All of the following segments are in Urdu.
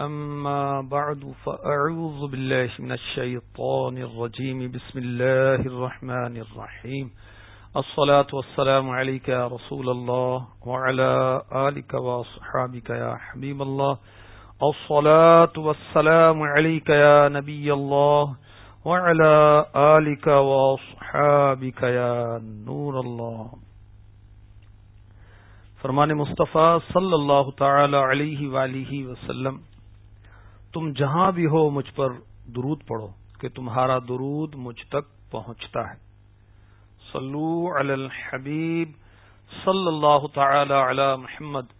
أما بعد، فأعوذ بالله من الشيطان الرجيم. بسم الله الرحمن الرحيم. الصلاة والسلام عليك يا رسول الله وعلى آلك وصحابك يا حبيب الله. الصلاة والسلام عليك يا نبي الله وعلى آلك وصحابك يا نور الله. فرمان مصطفیٰ صلی اللہ تعالی علیہ وآلہ وسلم تم جہاں بھی ہو مجھ پر درود پڑھو کہ تمہارا درود مجھ تک پہنچتا ہے۔ صلو علی الحبیب صلی اللہ تعالی علی محمد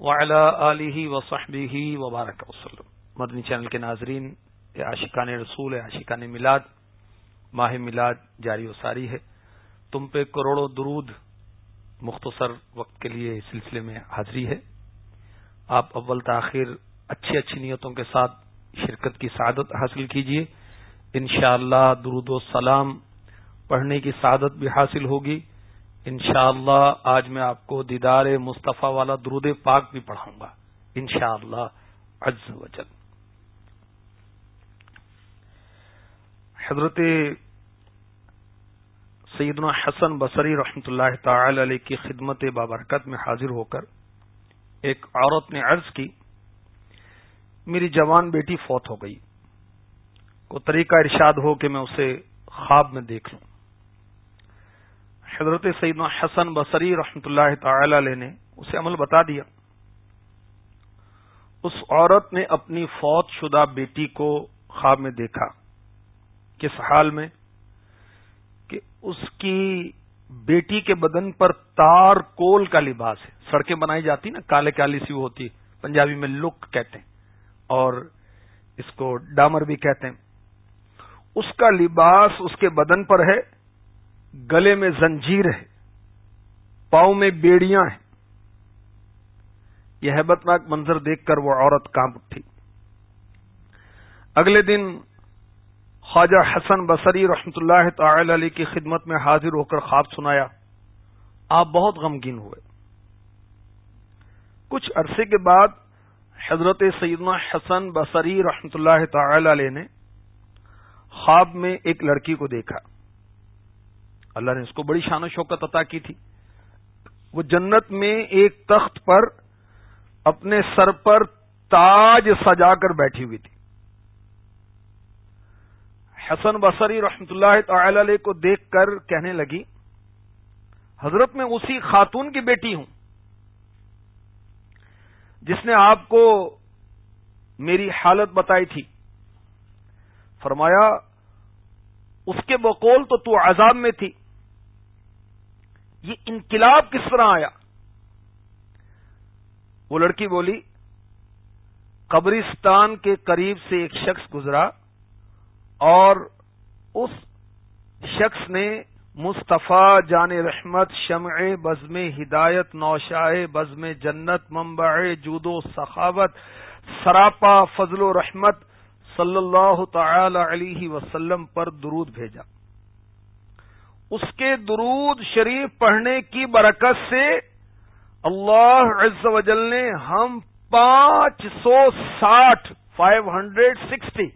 وعلی آلہ وصحبہ وبارک وسلم۔ مدنی چینل کے ناظرین عاشقان رسول عاشقان میلاد، ماہ میلاد جاری و ساری ہے۔ تم پہ کروڑوں درود مختصر وقت کے لیے اس سلسلے میں حاضری ہے۔ آپ اول تاخیر اچھی اچھی نیتوں کے ساتھ شرکت کی سعادت حاصل کیجیے۔ انشاءاللہ اللہ درود و سلام پڑھنے کی سعادت بھی حاصل ہوگی۔ انشاءاللہ اللہ آج میں آپ کو دیدار مصطفیٰ والا درود پاک بھی پڑھاؤں گا۔ انشاءاللہ اللہ و جل۔ حضرت سیدنا حسن بصری رحمۃ اللہ تعالی علیہ کی خدمت بابرکت میں حاضر ہو کر ایک عورت نے عرض کی میری جوان بیٹی فوت ہو گئی۔ کو طریقہ ارشاد ہو کہ میں اسے خواب میں دیکھ لوں۔ حضرت سیدنا حسن بصری رحمت اللہ تعالی علیہ نے اسے عمل بتا دیا۔ اس عورت نے اپنی فوت شدہ بیٹی کو خواب میں دیکھا۔ کس حال میں؟ کہ اس کی بیٹی کے بدن پر تار کول کا لباس ہے۔ سڑکیں بنائی جاتی نا، کالے کالی سی وہ ہوتی پنجابی میں لک کہتے ہیں۔ اور اس کو ڈامر بھی کہتے ہیں۔ اس کا لباس اس کے بدن پر ہے، گلے میں زنجیر ہے، پاؤں میں بیڑیاں ہیں۔ یہ ہیبت ناک منظر دیکھ کر وہ عورت کام اٹھی۔ اگلے دن خواجہ حسن بصری رحمت اللہ تعالی علی کی خدمت میں حاضر ہو کر خواب سنایا۔ آپ بہت غمگین ہوئے۔ کچھ عرصے کے بعد حضرت سیدنا حسن بصری رحمت اللہ تعالی علیہ نے خواب میں ایک لڑکی کو دیکھا۔ اللہ نے اس کو بڑی شان و شوکت عطا کی تھی۔ وہ جنت میں ایک تخت پر اپنے سر پر تاج سجا کر بیٹھی ہوئی تھی۔ حسن بصری رحمت اللہ تعالی علیہ کو دیکھ کر کہنے لگی، حضرت میں اسی خاتون کی بیٹی ہوں۔ جس نے آپ کو میری حالت بتائی تھی۔ فرمایا، اس کے بقول تو تو عذاب میں تھی۔ یہ انقلاب کس طرح آیا؟ وہ لڑکی بولی، قبرستان کے قریب سے ایک شخص گزرا اور اس شخص نے مصطفیٰ جان رحمت شمع بزم ہدایت نوشائے بزم جنت منبع جود و سخاوت سراپا فضل و رحمت صلی اللہ تعالی علیہ وسلم پر درود بھیجا۔ اس کے درود شریف پڑھنے کی برکت سے اللہ عز و جل نے ہم پانچ سو ساٹھ فائیو ہنڈریڈ سکسٹی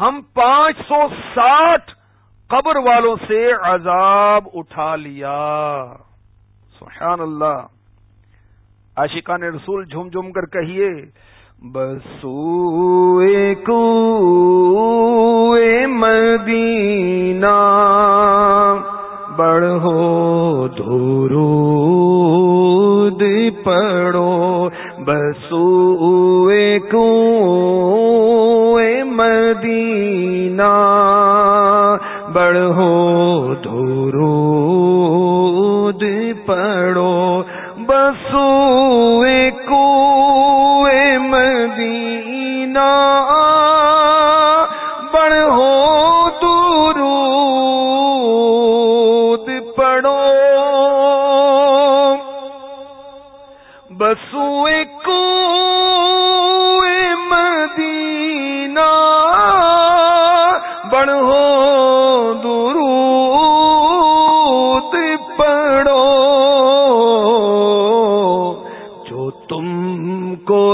ہم پانچ سو ساٹھ قبر والوں سے عذاب اٹھا لیا۔ سبحان اللہ۔ عاشقان رسول جھوم جھوم کر کہیے بسو کو مدینہ، بڑھو دورود پڑھو۔ بسو کو مدینہ بڑھو درود پڑھو بسو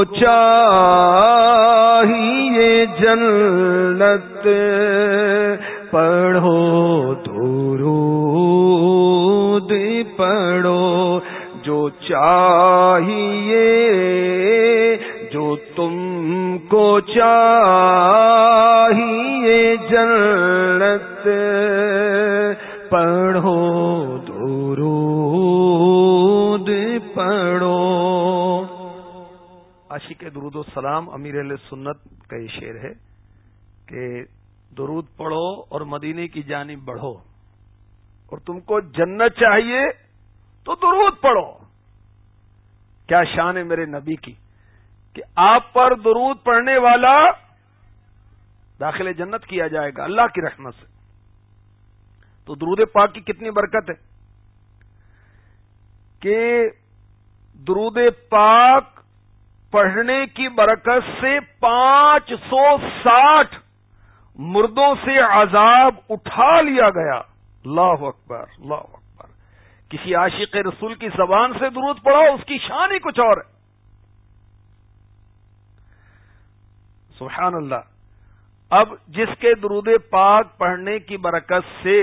چاہیے جنت۔ پڑھو درود پڑھو جو چاہیے جو تم کو چاہیے جنت۔ عاشق درود و سلام امیر علیہ سنت کا یہ شعر ہے کہ درود پڑھو اور مدینے کی جانب بڑھو اور تم کو جنت چاہیے تو درود پڑھو۔ کیا شان ہے میرے نبی کی کہ آپ پر درود پڑھنے والا داخل جنت کیا جائے گا اللہ کی رحمت سے۔ تو درود پاک کی کتنی برکت ہے کہ درود پاک پڑھنے کی برکت سے پانچ سو ساٹھ مردوں سے عذاب اٹھا لیا گیا۔ اللہ اکبر اللہ اکبر۔ کسی عاشق رسول کی زبان سے درود پڑھو اس کی شان ہی کچھ اور ہے۔ سبحان اللہ۔ اب جس کے درود پاک پڑھنے کی برکت سے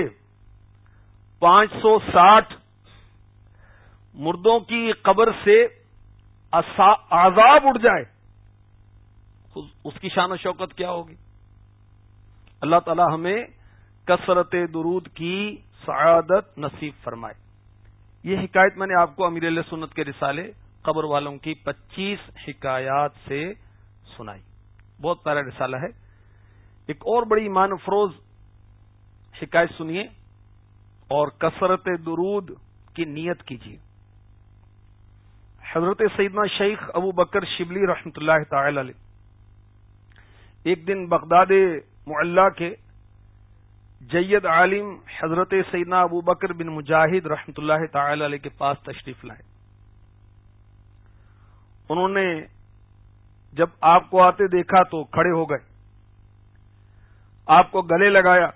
پانچ سو ساٹھ مردوں کی قبر سے عذاب اٹھ جائے۔ اس کی شان و شوکت کیا ہوگی؟ اللہ تعالی ہمیں کثرت درود کی سعادت نصیب فرمائے۔ یہ حکایت میں نے آپ کو امیر علیہ سنت کے رسالے قبر والوں کی پچیس حکایات سے سنائی۔ بہت پیارا رسالہ ہے۔ ایک اور بڑی ایمان افروز شکایت سنیے اور کثرت درود کی نیت کیجیے۔ حضرت سیدنا شیخ ابو بکر شبلی رحمت اللہ تعالی علیہ۔ ایک دن بغداد معلّہ کے جید عالم حضرت سیدنا ابو بکر بن مجاہد رحمت اللہ تعالی علیہ کے پاس تشریف لائے۔ انہوں نے جب آپ کو آتے دیکھا تو کھڑے ہو گئے۔ آپ کو گلے لگایا۔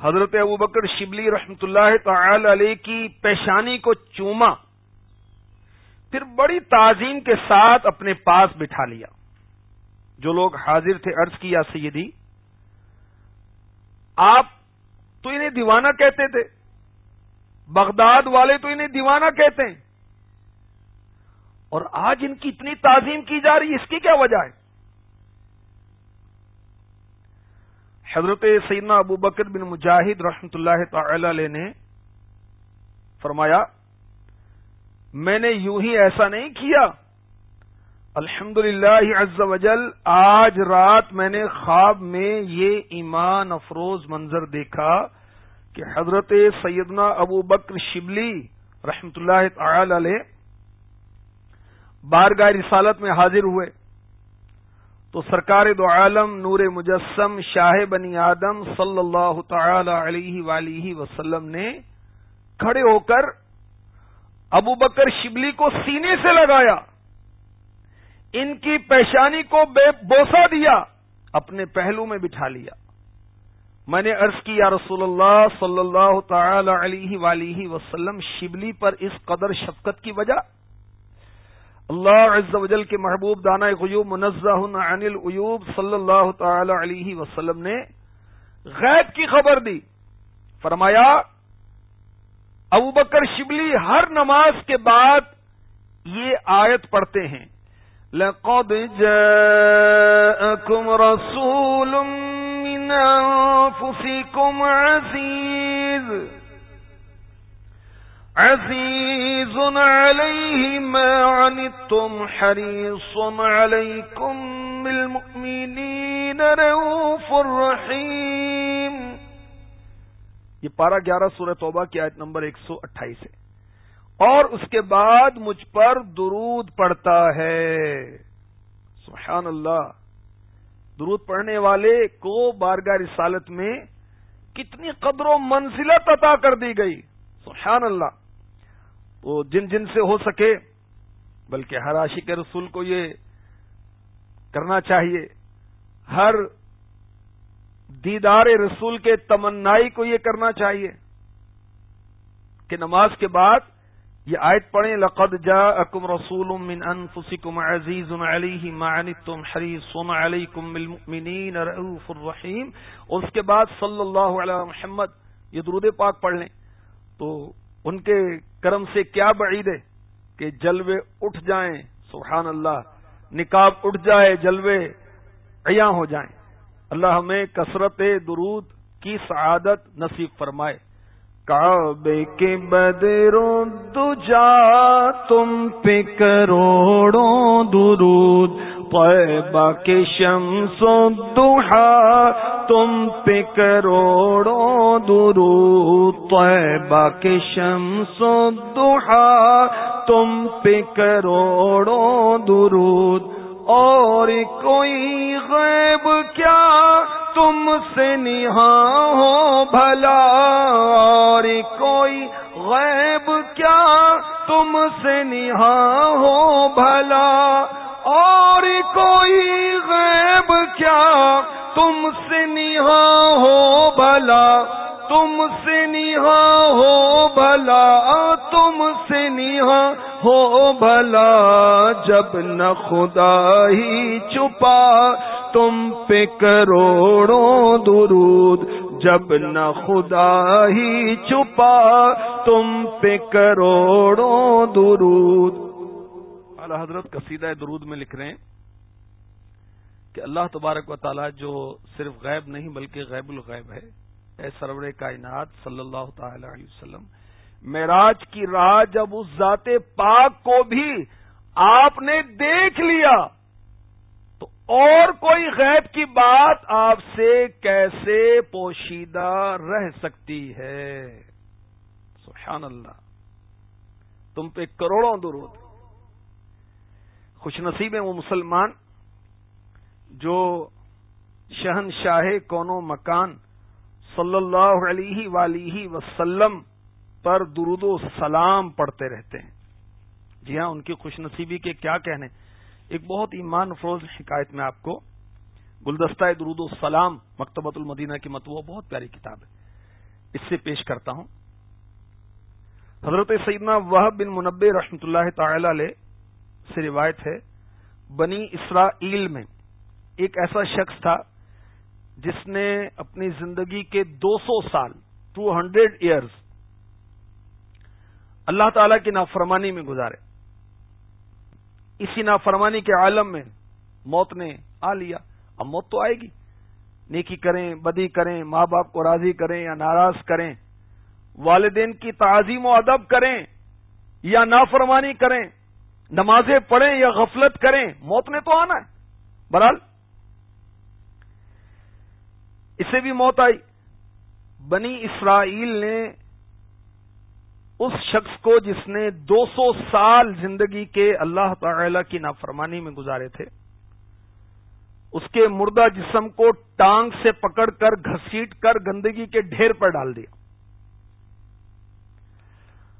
حضرت ابو بکر شبلی رحمت اللہ تعالی علیہ کی پیشانی کو چوما۔ پھر بڑی تعظیم کے ساتھ اپنے پاس بٹھا لیا۔ جو لوگ حاضر تھے عرض کیا، سیدی، آپ تو انہیں دیوانہ کہتے تھے، بغداد والے تو انہیں دیوانہ کہتے ہیں۔ اور آج ان کی اتنی تعظیم کی جا رہی، اس کی کیا وجہ ہے؟ حضرت سیدنا ابو بکر بن مجاہد رحمت اللہ تعالی علیہ نے فرمایا میں نے یوں ہی ایسا نہیں کیا۔ الحمد للہ وجل، آج رات میں نے خواب میں یہ ایمان افروز منظر دیکھا کہ حضرت سیدنا ابو بکر شبلی رحمت اللہ تعالی علیہ بارگاہ رسالت میں حاضر ہوئے۔ تو سرکار دو عالم نور مجسم شاہ بنی آدم صلی اللہ تعالی علیہ ولیہ وسلم نے کھڑے ہو کر ابو بکر شبلی کو سینے سے لگایا، ان کی پیشانی کو بے بوسا دیا، اپنے پہلو میں بٹھا لیا۔ میں نے عرض کیا رسول اللہ صلی اللہ تعالی علیہ ولیہ وسلم، شبلی پر اس قدر شفقت کی وجہ؟ اللہ عز و جل کے محبوب دانا غیوب منزہ عن العیوب صلی اللہ تعالی علیہ وسلم نے غیب کی خبر دی۔ فرمایا ابو بکر شبلی ہر نماز کے بعد یہ آیت پڑھتے ہیں۔ لقد جاءكم رسول من أنفسكم عزيز عزيز عليه ما عنتم حريص عليكم بالمؤمنين روف الرحيم یہ پارہ گیارہ سورہ توبہ کی آیت نمبر ایک سو اٹھائیس ہے۔ اور اس کے بعد مجھ پر درود پڑتا ہے۔ سبحان اللہ۔ درود پڑھنے والے کو بارگاہ رسالت میں کتنی قدر و منزلت عطا کر دی گئی۔ سبحان اللہ۔ تو جن جن سے ہو سکے، بلکہ ہر عاشق رسول کو یہ کرنا چاہیے۔ ہر دیدار رسول کے تمنائی کو یہ کرنا چاہیے کہ نماز کے بعد یہ آیت پڑھیں، لقد جاءکم رسول من انفسکم عزیز علیہ ما عنتم حریص علیکم بالمؤمنین رؤوف الرحیم اس کے بعد صلی اللہ علیہ محمد یہ درود پاک پڑھ لیں۔ تو ان کے کرم سے کیا بعید ہے کہ جلوے اٹھ جائیں، سبحان اللہ، نکاب اٹھ جائے، جلوے عیاں ہو جائیں۔ اللہ ہمیں کثرت درود کی سعادت نصیب فرمائے۔ کعبے کے بدروں دجا، تم پہ کروڑوں درود۔ طیبہ کے شمس و دحا تم پہ کروڑوں درود۔ طیبہ کے شمس و دحا تم پہ کروڑوں درود۔ اور کوئی غیب کیا تم سے نہا ہو بھلا؟ اور کوئی غیب کیا تم سے نہا ہو بھلا؟ اور کوئی غیب کیا تم سے نہا ہو بھلا؟ تم سے نہا ہو بھلا؟ تم سے نہا ہو بھلا جب نہ خدا ہی چھپا تم پہ کروڑوں درود، جب نہ خدا ہی چھپا تم پہ کروڑوں درود۔ اعلی حضرت قصیدہ درود میں لکھ رہے ہیں کہ اللہ تبارک و تعالی جو صرف غیب نہیں بلکہ غیب الغیب ہے، اے سرور کائنات صلی اللہ تعالی علیہ وسلم معراج کی راہ جب اس ذات پاک کو بھی آپ نے دیکھ لیا، تو اور کوئی غیب کی بات آپ سے کیسے پوشیدہ رہ سکتی ہے؟ سبحان اللہ۔ تم پہ کروڑوں درود۔ خوش نصیب ہیں وہ مسلمان جو شہنشاہ کونوں مکان صلی اللہ علیہ ولیہ وسلم پر درود و سلام پڑھتے رہتے ہیں۔ جی ہاں ان کی خوش نصیبی کے کیا کہنے۔ ایک بہت ایمان فروز حکایت میں آپ کو گلدستہ درود و سلام مکتبۃ المدینہ کی متو بہت پیاری کتاب ہے۔ اس سے پیش کرتا ہوں۔ حضرت سیدنا وہ بن منبع رحمۃ اللہ تعالی علیہ سے روایت ہے، بنی اسرائیل میں ایک ایسا شخص تھا جس نے اپنی زندگی کے دو سو سال ٹو ہنڈریڈ ایئرز اللہ تعالی کی نافرمانی میں گزارے۔ اسی نافرمانی کے عالم میں موت نے آ لیا۔ اب موت تو آئے گی۔ نیکی کریں، بدی کریں، ماں باپ کو راضی کریں یا ناراض کریں، والدین کی تعظیم و ادب کریں یا نافرمانی کریں، نمازیں پڑھیں یا غفلت کریں، موت نے تو آنا ہے۔ برحال اسے بھی موت آئی۔ بنی اسرائیل نے اس شخص کو جس نے دو سو سال زندگی کے اللہ تعالی کی نافرمانی میں گزارے تھے، اس کے مردہ جسم کو ٹانگ سے پکڑ کر، گھسیٹ کر، گندگی کے ڈھیر پر ڈال دیا۔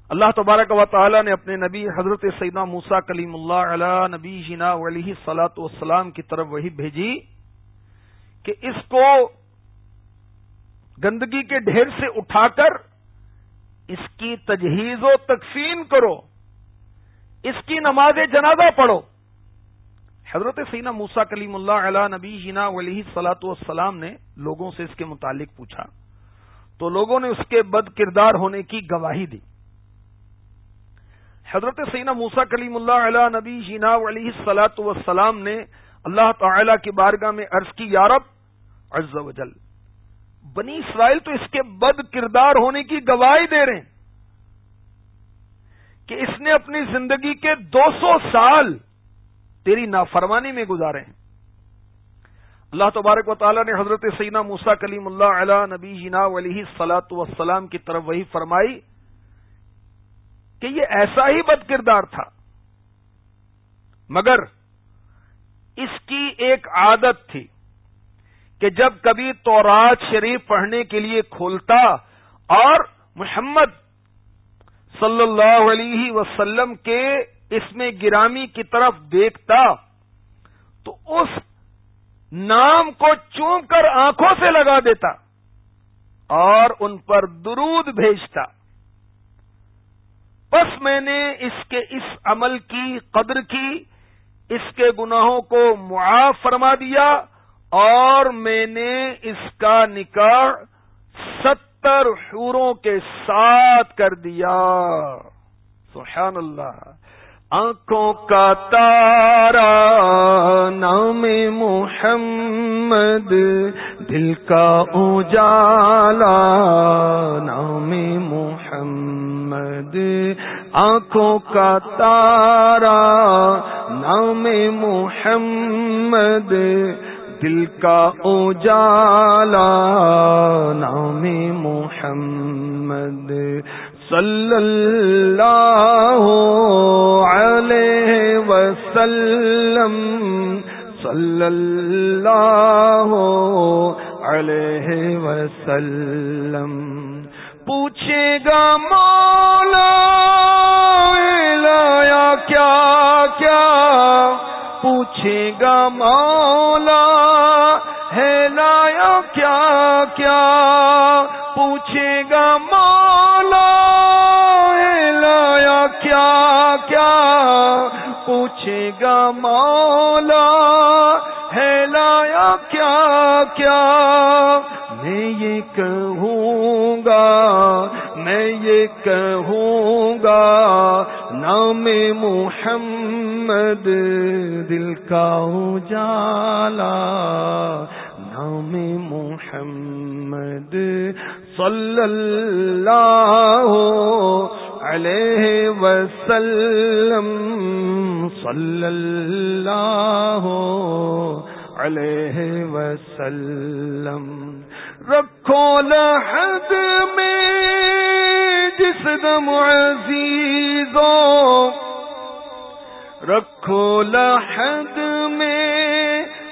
اللہ تبارک و تعالی نے اپنے نبی حضرت سیدہ موسا کلیم اللہ علیہ نبی جنا علیہ سلاۃ والسلام کی طرف وہی بھیجی کہ اس کو گندگی کے ڈھیر سے اٹھا کر اس کی تجہیز و تقسیم کرو اس کی نماز جنازہ پڑھو حضرت سینا موسا کلیم اللہ علیہ نبی جینا ولی سلاۃ والسلام نے لوگوں سے اس کے متعلق پوچھا تو لوگوں نے اس کے بد کردار ہونے کی گواہی دی حضرت سینا موسا کلیم اللہ علیہ نبی جینا علی سلاۃ وسلام نے اللہ تعالی کی بارگاہ میں عرض کی یارب عز و جل بنی اسرائیل تو اس کے بد کردار ہونے کی گواہی دے رہے ہیں کہ اس نے اپنی زندگی کے دو سو سال تیری نافرمانی میں گزارے ہیں۔ اللہ تبارک و تعالیٰ نے حضرت سینا موسا کلیم اللہ علیہ نبی جنا علیہ سلاۃ وسلام کی طرف وہی فرمائی کہ یہ ایسا ہی بد کردار تھا۔ مگر اس کی ایک عادت تھی۔ کہ جب کبھی تورات شریف پڑھنے کے لیے کھولتا اور محمد صلی اللہ علیہ وسلم کے اس میں گرامی کی طرف دیکھتا، تو اس نام کو چوم کر آنکھوں سے لگا دیتا اور ان پر درود بھیجتا۔ بس میں نے اس کے اس عمل کی، قدر کی، اس کے گناہوں کو معاف فرما دیا اور میں نے اس کا نکاح ستر حوروں کے ساتھ کر دیا۔ سبحان اللہ۔ آنکھوں کا تارا، نام محمد، دل کا اجالا، نام محمد۔ آنکھوں کا تارا، نام محمد۔ دل کا اجالا، نام محمد صلی اللہ علیہ وسلم، صلی اللہ علیہ وسلم۔ پوچھے گا مولا لایا کیا کیا پوچھے گا مولا، ہے لایا کیا کیا؟ پوچھے گا مولا، ہے لایا کیا کیا؟ پوچھے گا مولا، ہے لایا کیا کیا؟ میں یہ کہوں گا، میں یہ کہوں گا، نام محمد دل کا اجالا نام محمد صلی اللہ علیہ وسلم، صلی اللہ علیہ وسلم۔ رکھو لحد میں جس دم عزیزوں، رکھو لحد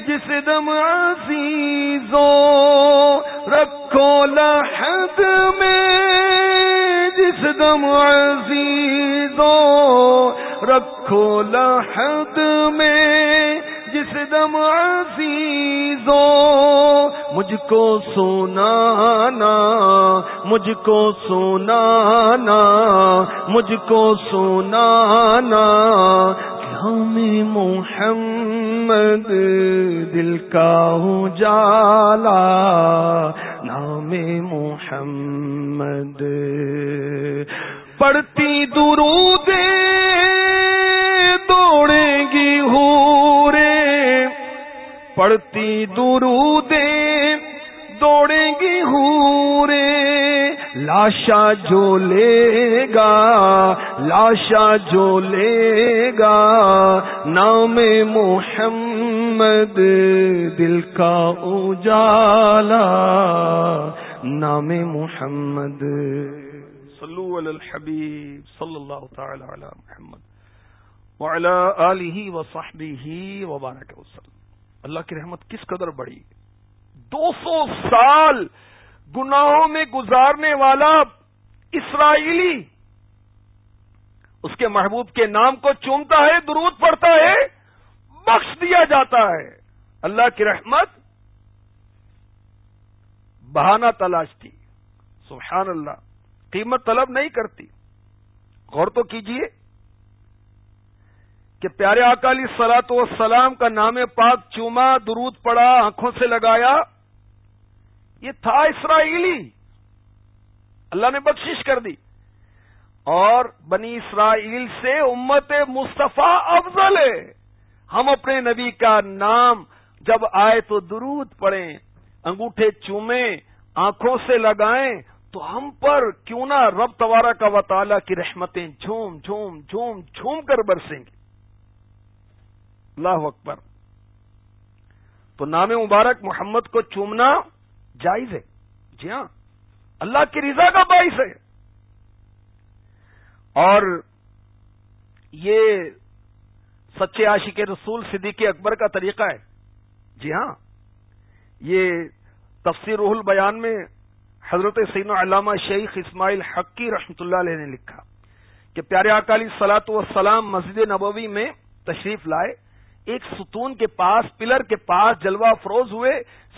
جس دم عزیزوں رکھو لحد میں، جس دم عزیزوں رکھو لحد میں، جس دم عزیزو مجھ کو سنانا، مجھ کو سنانا، مجھ کو سنانا ہم محمد دل کا جالا، نام محمد۔ پڑتی درود دوڑے گی ہورے پڑتی درودے دوڑیں گی ہورے لاشا جو لے گا، لاشا جو لے گا، نام محمد دل کا اجالا، نام محمد۔ صلو علی الحبیب صلی اللہ تعالی علی محمد وعلی آلہ وصحبہ وبارک وسلم۔ اللہ کی رحمت کس قدر بڑی۔ دو سو سال گناہوں میں گزارنے والا اسرائیلی اس کے محبوب کے نام کو چومتا ہے، درود پڑتا ہے، بخش دیا جاتا ہے۔ اللہ کی رحمت بہانہ تلاش تھی۔ سبحان اللہ، قیمت طلب نہیں کرتی۔ غور تو کیجیے کہ پیارے اکالی سلاط و سلام کا نام پاک چوما، درود پڑا، آنکھوں سے لگایا۔ یہ تھا اسرائیلی۔ اللہ نے بخشش کر دی۔ اور بنی اسرائیل سے امت مصطفیٰ افضل ہے۔ ہم اپنے نبی کا نام جب آئے تو درود پڑیں انگوٹھے چومیں، آنکھوں سے لگائیں، تو ہم پر کیوں نہ رب توارا کا وطالعہ کی رحمتیں جھوم جھوم جھوم جھوم کر برسیں گی۔ اللہ اکبر۔ تو نام مبارک محمد کو چومنا جائز ہے۔ جی ہاں اللہ کی رضا کا باعث ہے۔ اور یہ سچے عاشق رسول صدیق اکبر کا طریقہ ہے۔ جی ہاں یہ تفسیر روح البیان میں حضرت سین علامہ شیخ اسماعیل حقی رحمۃ اللہ علیہ نے لکھا کہ پیارے اکالی سلاط وسلام مسجد نبوی میں تشریف لائے۔ ایک ستون کے پاس، پلر کے پاس جلوہ فروز ہوئے۔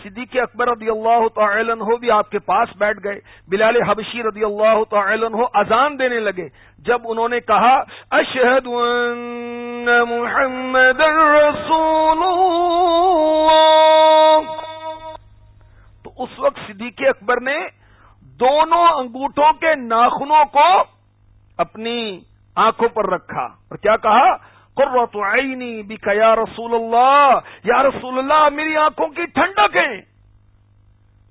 صدیق اکبر رضی اللہ تعالی عنہ بھی آپ کے پاس بیٹھ گئے۔ بلال حبشی رضی اللہ تعالی عنہ اذان دینے لگے۔ جب انہوں نے کہا، اشہد محمد رسول تو اس وقت صدیق اکبر نے دونوں انگوٹھوں کے ناخنوں کو اپنی آنکھوں پر رکھا اور کیا کہا؟ قرۃ عینی بکا یا رسول اللہ، یا رسول اللہ، میری آنکھوں کی ٹھنڈک ہے۔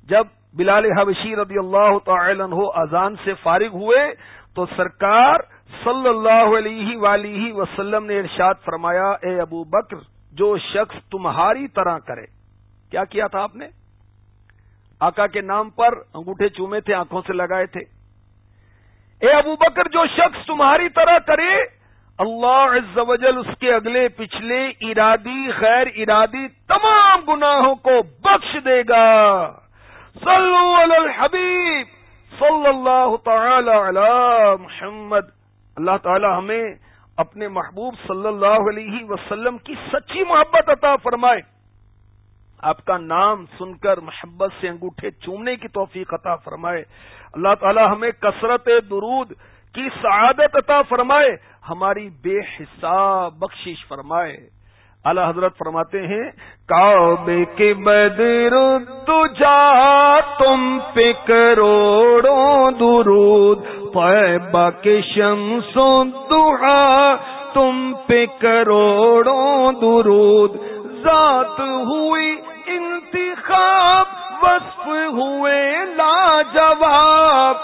جب بلال حبشی رضی اللہ تعالی عنہ اذان سے فارغ ہوئے، تو سرکار صلی اللہ علیہ ولیہ وسلم نے ارشاد فرمایا، اے ابو بکر، جو شخص تمہاری طرح کرے۔ کیا کیا تھا آپ نے؟ آقا کے نام پر انگوٹھے چومے تھے، آنکھوں سے لگائے تھے۔ اے ابو بکر، جو شخص تمہاری طرح کرے اللہ عز و جل اس کے اگلے پچھلے ارادی، خیر ارادی تمام گناہوں کو بخش دے گا۔ صلو علی الحبیب، صلی اللہ تعالی علی محمد۔ اللہ تعالی ہمیں اپنے محبوب صلی اللہ علیہ وسلم کی سچی محبت عطا فرمائے۔ آپ کا نام سن کر محبت سے انگوٹھے چومنے کی توفیق عطا فرمائے۔ اللہ تعالی ہمیں کثرت درود کی سعادت عطا فرمائے، ہماری بے حساب بخشش فرمائے۔ اللہ حضرت فرماتے ہیں کعبے کے بدر تجا تم پہ کروڑوں درود پیبا کے شمس و دعا، تم پہ کروڑوں درود۔ ذات ہوئی انتخاب، وصف ہوئے لاجواب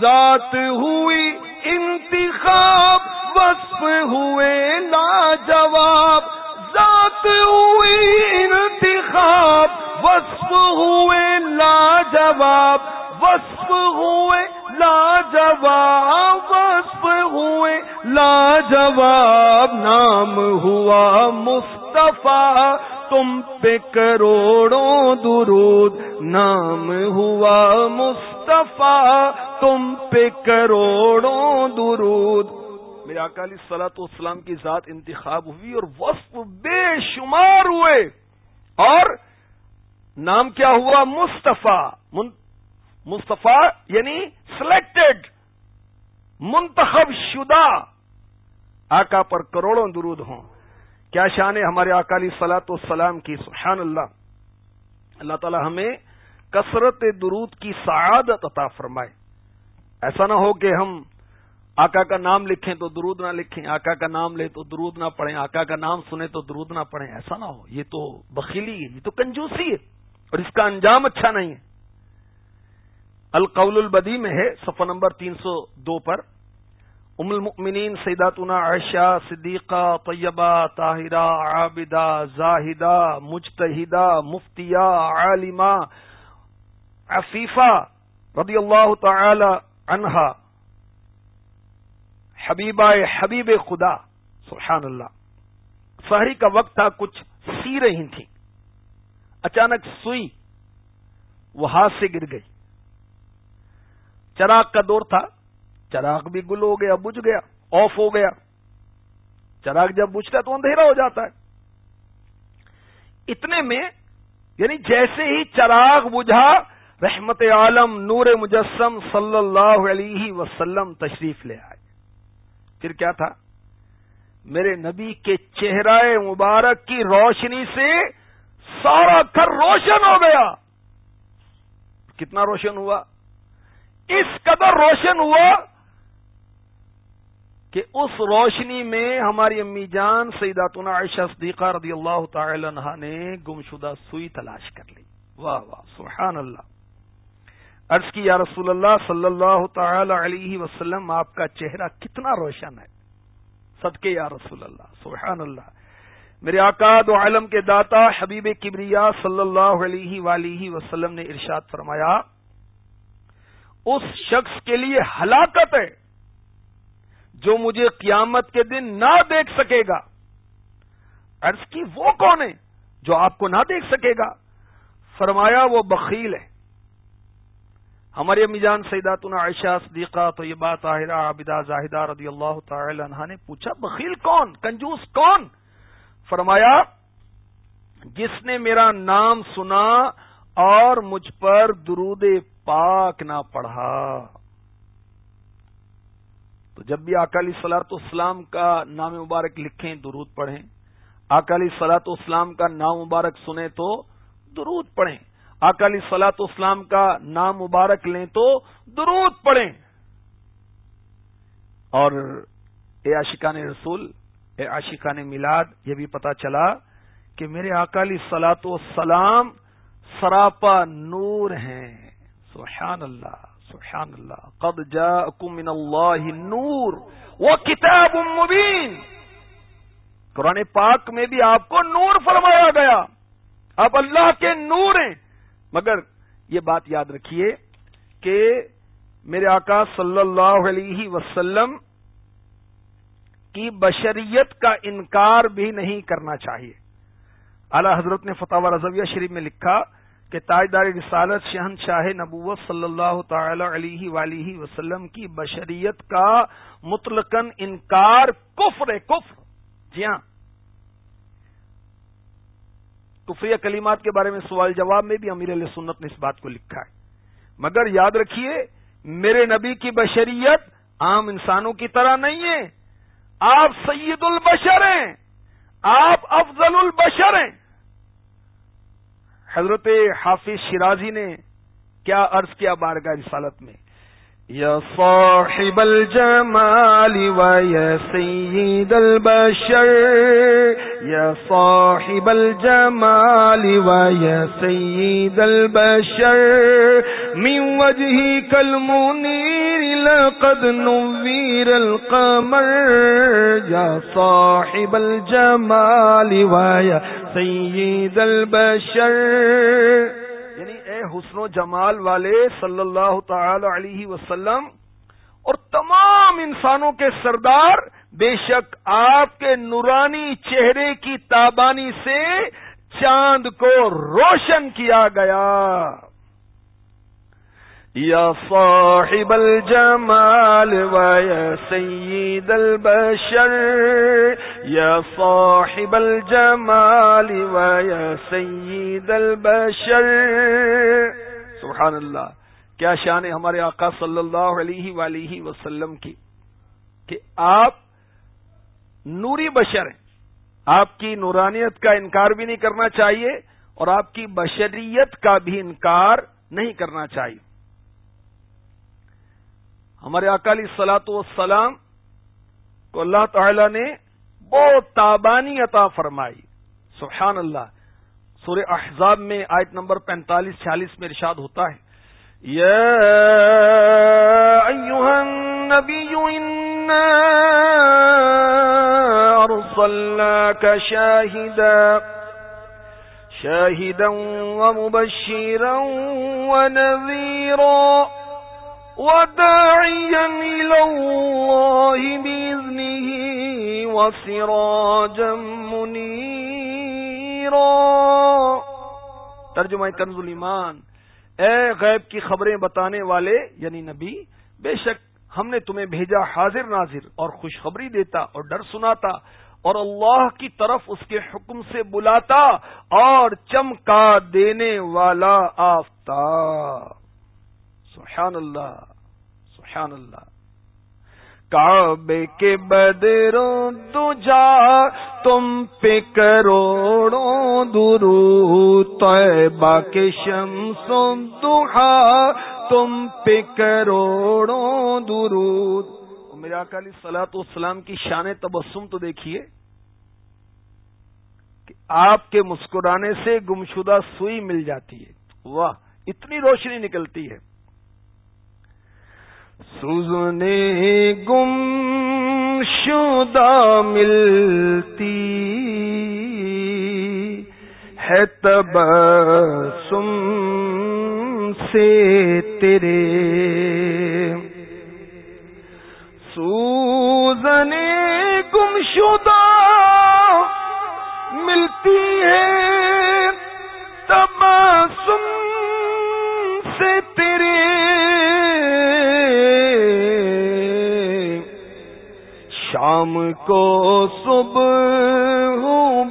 ذات ہوئی انتخاب، وصف ہوئے لاجواب۔ ذات ہوئی انتخاب، وصف ہوئے لاجواب۔ وصف ہوئے لاجواب، وصف ہوئے لاجواب۔ نام ہوا مصطفیٰ تم پہ کروڑوں درود، نام ہوا مصطفیٰ، تم پہ کروڑوں درود۔ میرے اکالی سلاط اسلام کی ذات انتخاب ہوئی اور وصف بے شمار ہوئے۔ اور نام کیا ہوا؟ مصطفیٰ۔ مصطفیٰ یعنی سلیکٹڈ منتخب شدہ۔ آقا پر کروڑوں درود ہوں۔ کیا شان ہے ہمارے اکالی سلاط السلام کی، سبحان اللہ۔ اللہ تعالی ہمیں کثرت درود کی سعادت عطا فرمائے۔ ایسا نہ ہو کہ ہم آقا کا نام لکھیں تو درود نہ لکھیں، آقا کا نام لیں تو درود نہ پڑھیں، آقا کا نام سنیں تو درود نہ پڑھیں۔ ایسا نہ ہو، یہ تو بخیلی ہے، یہ تو کنجوسی ہے اور اس کا انجام اچھا نہیں ہے۔ القول البدی میں ہے، صفحہ نمبر تین سو دو پر۔ ام المؤمنین سیداتنا عائشہ صدیقہ طیبہ طاہرہ عابدہ زاہدہ مجتہدہ مفتیہ عالمہ عفیفہ رضی اللہ تعالی عنہا حبیبہ حبیب خدا سبحان اللہ سہری کا وقت تھا، کچھ سی رہی تھیں۔ اچانک سوئی، وہ ہاتھ سے گر گئی۔ چراغ کا دور تھا۔ چراغ بھی گل ہو گیا، بجھ گیا آف ہو گیا۔ چراغ جب بجھتا تو اندھیرا ہو جاتا ہے۔ اتنے میں یعنی جیسے ہی چراغ بجھا، رحمت عالم نور مجسم صلی اللہ علیہ وسلم تشریف لے آئے۔ پھر کیا تھا؟ میرے نبی کے چہرہ مبارک کی روشنی سے سارا گھر روشن ہو گیا۔ کتنا روشن ہوا؟ اس قدر روشن ہوا کہ اس روشنی میں ہماری امی جان سیداتنا عائشہ صدیقہ رضی اللہ تعالی عنہ نے گمشدہ سوئی تلاش کر لی۔ واہ واہ سبحان اللہ عرض کی، یا رسول اللہ صلی اللہ تعالی علیہ وسلم، آپ کا چہرہ کتنا روشن ہے۔ صدقے، یا رسول اللہ سبحان اللہ میرے آقاد و علم کے داتا، حبیب کبریا صلی اللہ علیہ ولیہ وسلم نے ارشاد فرمایا، اس شخص کے لیے ہلاکت ہے۔ جو مجھے قیامت کے دن نہ دیکھ سکے گا۔ عرض کی وہ کون ہے جو آپ کو نہ دیکھ سکے گا؟ فرمایا وہ بخیل ہے۔ ہمارے امیجان سیدات عائشہ صدیقہ تو یہ بات آہرہ عابدہ زاہدہ رضی اللہ تعالی عنہ نے پوچھا، بخیل کون؟ کنجوس کون؟ فرمایا، جس نے میرا نام سنا اور مجھ پر درود پاک نہ پڑھا۔ تو جب بھی اکالی سلاط اسلام کا نام مبارک لکھیں، درود پڑھیں۔ اکالی سلاط اسلام کا نام مبارک سنیں تو درود پڑھیں۔ اکالی سلاط اسلام کا نام مبارک لیں تو درود پڑھیں۔ اور اے عاشقان رسول، اے عاشقان میلاد، یہ بھی پتا چلا کہ میرے اکالی سلاط و سلام سراپا نور ہیں۔ سبحان اللہ۔ سبحان اللہ قد جاءکم من اللہ نور وہ کتاب مبین. قرآن پاک میں بھی آپ کو نور فرمایا گیا. آپ اللہ کے نور ہیں. مگر یہ بات یاد رکھیے کہ میرے آقا صلی اللہ علیہ وسلم کی بشریت کا انکار بھی نہیں کرنا چاہیے. اعلی حضرت نے فتح رضویہ شریف میں لکھا کہ تاجدار رسالت شہن شاہ نبوت صلی اللہ تعالی علیہ ولیہ وسلم کی بشریت کا مطلقاً انکار کفر کفر۔ جی ہاں۔ کفری کلیمات کے بارے میں سوال جواب میں بھی امیر علیہ سنت نے اس بات کو لکھا ہے۔ مگر یاد رکھیے، میرے نبی کی بشریت عام انسانوں کی طرح نہیں ہے۔ آپ سید البشر ہیں۔ آپ افضل البشر ہیں۔ حضرت حافظ شرازی نے کیا عرض کیا بارگاہ رسالت میں؟ یا صاحب الجمال و یا سید البشر. یا صاحب الجمال و یا سید البشر. من وجهك المنير لقد نوير القمر. يا صاحب الجمال ويا سید البشر. حسن و جمال والے صلی اللہ تعالی علیہ وسلم اور تمام انسانوں کے سردار، بے شک آپ کے نورانی چہرے کی تابانی سے چاند کو روشن کیا گیا۔ یا صاحب الجمال ويا سيد البشر، يا صاحب الجمال ويا سيد البشر. سبحان اللہ، کیا شان ہے ہمارے آقا صلی اللہ علیہ ولیہ وسلم کی، کہ آپ نوری بشر ہیں۔ آپ کی نورانیت کا انکار بھی نہیں کرنا چاہیے اور آپ کی بشریت کا بھی انکار نہیں کرنا چاہیے۔ ہمارے اکالی سلاط والسلام کو اللہ تعالی نے بہت تابانی عطا فرمائی۔ سبحان اللہ۔ سورہ احزاب میں آیت نمبر پینتالیس، چھیالیس میں ارشاد ہوتا ہے۔ شاهدا شاهدا ومبشرا ونذيرا وداعيا إلى الله بإذنه وسراجا منيرا ترجمہ کنز ایمان اے غیب کی خبریں بتانے والے یعنی نبی، بے شک ہم نے تمہیں بھیجا حاضر ناظر اور خوشخبری دیتا اور ڈر سناتا اور اللہ کی طرف اس کے حکم سے بلاتا اور چمکا دینے والا آفتاب۔ سبحان اللہ سبحان اللہ کعبے کے بدروں دجا تم پہ کروڑوں درو طیبہ کے شمس دہا تم پہ کروڑوں درود میرے اکالی سلاط اسلام کی شان تبسم تو دیکھیے کہ آپ کے مسکرانے سے گمشدہ سوئی مل جاتی ہے۔ واہ، اتنی روشنی نکلتی ہے۔ سوزنے گم شدہ ملتی ہے تب سم سے تیرے سوزنے گم شدہ ملتی ہے تب سم سے تیرے شام کو صبح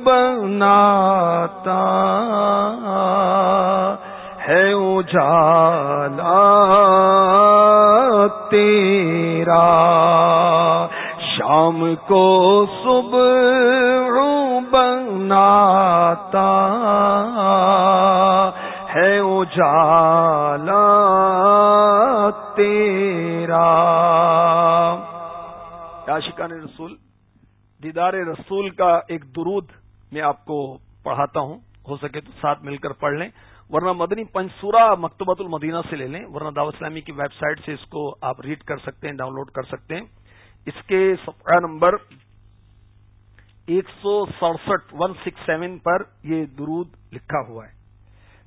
بناتا ہے اجالا تیرا شام کو صبح بناتا ہے اجالا تیرا عاشقان رسول، دیدار رسول کا ایک درود میں آپ کو پڑھاتا ہوں۔ ہو سکے تو ساتھ مل کر پڑھ لیں۔ ورنہ مدنی پنچسورا مکتبۃ المدینہ سے لے لیں۔ ورنہ دعوت اسلامی کی ویب سائٹ سے اس کو آپ ریڈ کر سکتے ہیں، ڈاؤن لوڈ کر سکتے ہیں۔ اس کے صفحہ نمبر ایک سو سڑسٹھ ون سکس سیون پر یہ درود لکھا ہوا ہے۔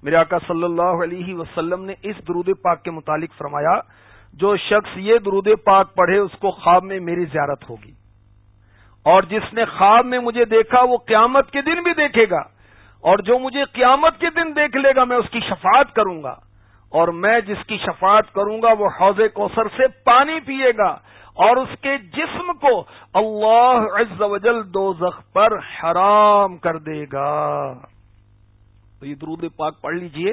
میرے آقا صلی اللہ علیہ وسلم نے اس درود پاک کے متعلق فرمایا جو شخص یہ درود پاک پڑھے، اس کو خواب میں میری زیارت ہوگی۔ اور جس نے خواب میں مجھے دیکھا، وہ قیامت کے دن بھی دیکھے گا۔ اور جو مجھے قیامت کے دن دیکھ لے گا، میں اس کی شفاعت کروں گا۔ اور میں جس کی شفاعت کروں گا، وہ حوض کوثر سے پانی پیے گا۔ اور اس کے جسم کو اللہ عز و جل دو پر حرام کر دے گا۔ تو یہ درود پاک پڑھ لیجیے۔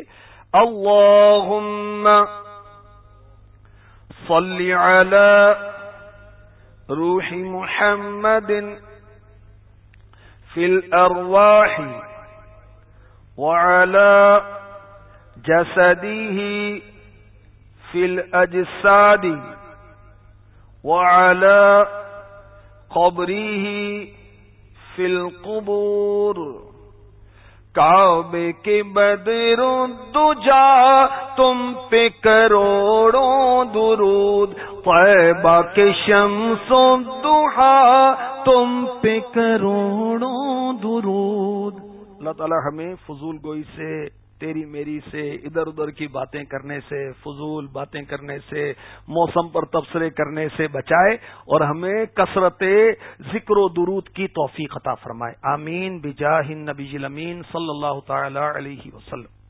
اللہم صلی علی روح محمد فی الارواح وعلى جسده في الأجساد وعلى قبره في القبور کعبے کے بدروں دجا، تم پہ کروڑوں درود۔ طیبہ کے شمسوں و دہا تم پہ کروڑوں درود۔ اللہ تعالی ہمیں فضول گوئی سے تیری میری سے ادھر ادھر کی باتیں کرنے سے، فضول باتیں کرنے سے، موسم پر تبصرے کرنے سے بچائے اور ہمیں کثرت ذکر و درود کی توفیق عطا فرمائے۔ آمین۔ بجاہ نبی صلی اللہ تعالی علیہ وسلم۔